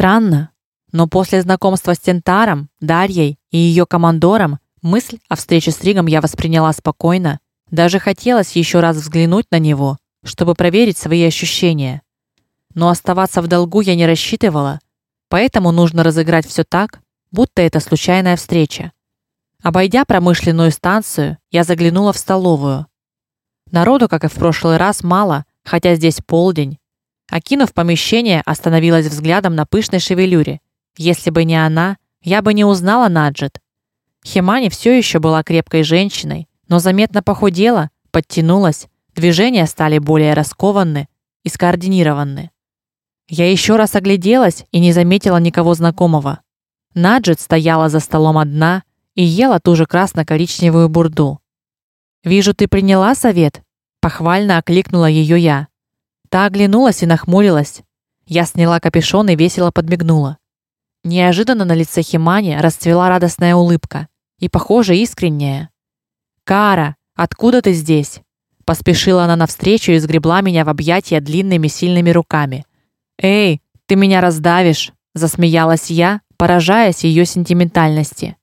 Странно, но после знакомства с Тентаром, Дарьей и ее командором мысль о встрече с Ригом я восприняла спокойно, даже хотелось еще раз взглянуть на него, чтобы проверить свои ощущения. Но оставаться в долгу я не рассчитывала, поэтому нужно разыграть все так, будто это случайная встреча. Обойдя промышленную станцию, я заглянула в столовую. Народу, как и в прошлый раз, мало, хотя здесь полдень. Окинув помещение, остановилась взглядом на пышной шевелюре. Если бы не она, я бы не узнала Наджет. Химани все еще была крепкой женщиной, но заметно похудела, подтянулась, движения стали более раскованны и скоординированы. Я еще раз огляделась и не заметила никого знакомого. Наджет стояла за столом одна и ела ту же красно-коричневую бурду. Вижу, ты приняла совет, похвально окликнула ее я. Та оглянулась и нахмурилась. Я сняла капюшон и весело подмигнула. Неожиданно на лице Химани расцвела радостная улыбка, и, похоже, искренняя. "Кара, откуда ты здесь?" Поспешила она навстречу и сгребла меня в объятия длинными сильными руками. "Эй, ты меня раздавишь", засмеялась я, поражаясь ее сентиментальности.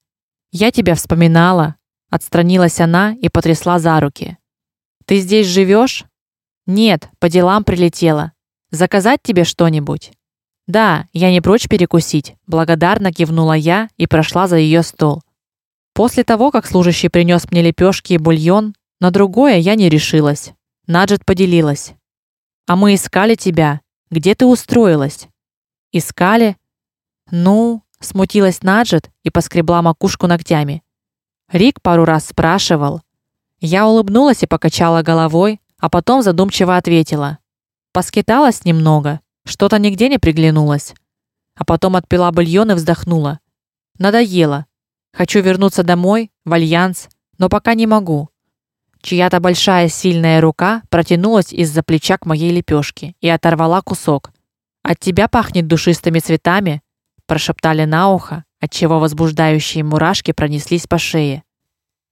"Я тебя вспоминала", отстранилась она и потрясла за руки. "Ты здесь живешь? Нет, по делам прилетела. Заказать тебе что-нибудь? Да, я не прочь перекусить, благодарно кивнула я и прошла за ее стол. После того, как служащий принес мне лепешки и бульон, на другое я не решилась. Наджет поделилась: "А мы искали тебя. Где ты устроилась?" "Искали?" "Ну?" смутилась Наджет и поскребла макушку ногтями. Рик пару раз спрашивал. Я улыбнулась и покачала головой, а потом задумчиво ответила: "Поскиталась немного, что-то нигде не приглянулось". А потом отпила бульон и вздохнула. Надоело. Хочу вернуться домой, в альянс, но пока не могу. Чья-то большая сильная рука протянулась из-за плеча к моей лепешке и оторвала кусок. От тебя пахнет душистыми цветами, прошептали на ухо, отчего возбуждающие мурашки пронеслись по шее.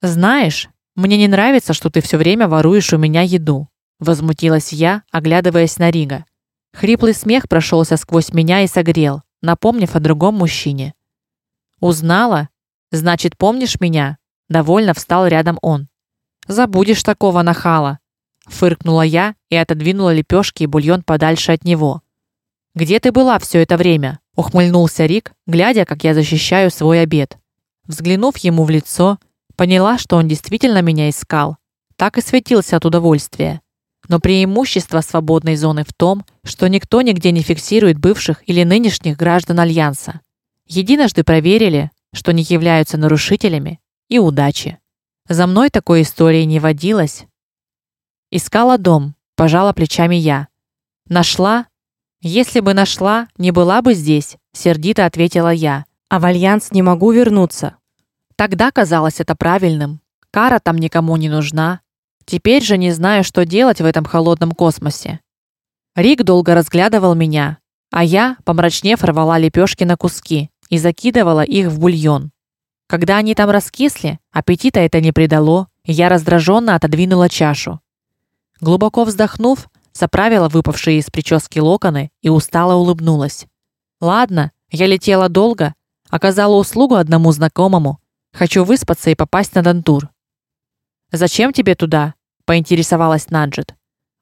Знаешь, мне не нравится, что ты все время воруешь у меня еду, возмутилась я, оглядываясь на Рига. Хриплый смех прошелся сквозь меня и согрел, напомнив о другом мужчине. Узнала? Значит, помнишь меня? довольно встал рядом он. Забудешь такого нахала, фыркнула я и отодвинула лепешки и бульон подальше от него. Где ты была все это время? ухмыльнулся Рик, глядя, как я защищаю свой обед. Взглянув ему в лицо, Поняла, что он действительно меня искал. Так и светился от удовольствия. Но преимущество свободной зоны в том, что никто нигде не фиксирует бывших или нынешних граждан альянса. Единожды проверили, что не являются нарушителями, и удачи. За мной такой истории не водилось. Искала дом, пожала плечами я. Нашла? Если бы нашла, не была бы здесь, сердито ответила я. А в альянс не могу вернуться. Тогда казалось это правильным. Кара там никому не нужна. Теперь же не знаю, что делать в этом холодном космосе. Рик долго разглядывал меня, а я, помрачнев, рвала лепешки на куски и закидывала их в бульон. Когда они там раскисли, аппетита это не придало, и я раздраженно отодвинула чашу. Глубоко вздохнув, заправила выпавшие из прически локоны и устало улыбнулась. Ладно, я летела долго, оказала услугу одному знакомому, Хочу выспаться и попасть на Дантур. Зачем тебе туда? поинтересовалась Наджет.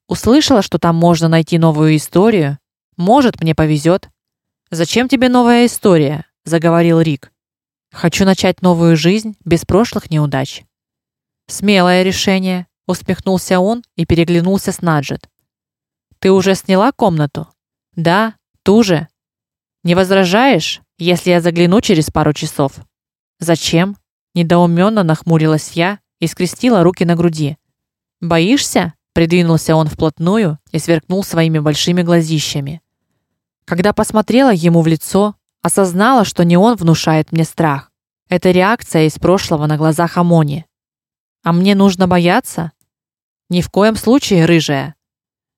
Услышала, что там можно найти новую историю. Может, мне повезет. Зачем тебе новая история? заговорил Рик. Хочу начать новую жизнь без прошлых неудач. Смелое решение, усмехнулся он и переглянулся с Наджет. Ты уже сняла комнату? Да, ту же. Не возражаешь, если я загляну через пару часов? Зачем? Недоуменно нахмурилась я и скрестила руки на груди. Боишься? Придвинулся он вплотную и сверкнул своими большими глазищами. Когда посмотрела ему в лицо, осознала, что не он внушает мне страх. Это реакция из прошлого на глазах Амони. А мне нужно бояться? Ни в коем случае, рыжая.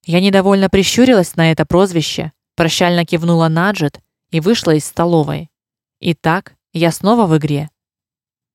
Я недовольно прищурилась на это прозвище, прощально кивнула Наджет и вышла из столовой. Итак, я снова в игре.